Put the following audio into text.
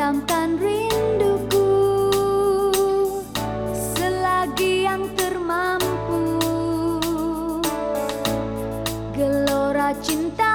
padamkan rinduku. Selagi yang termampu. Gelora cinta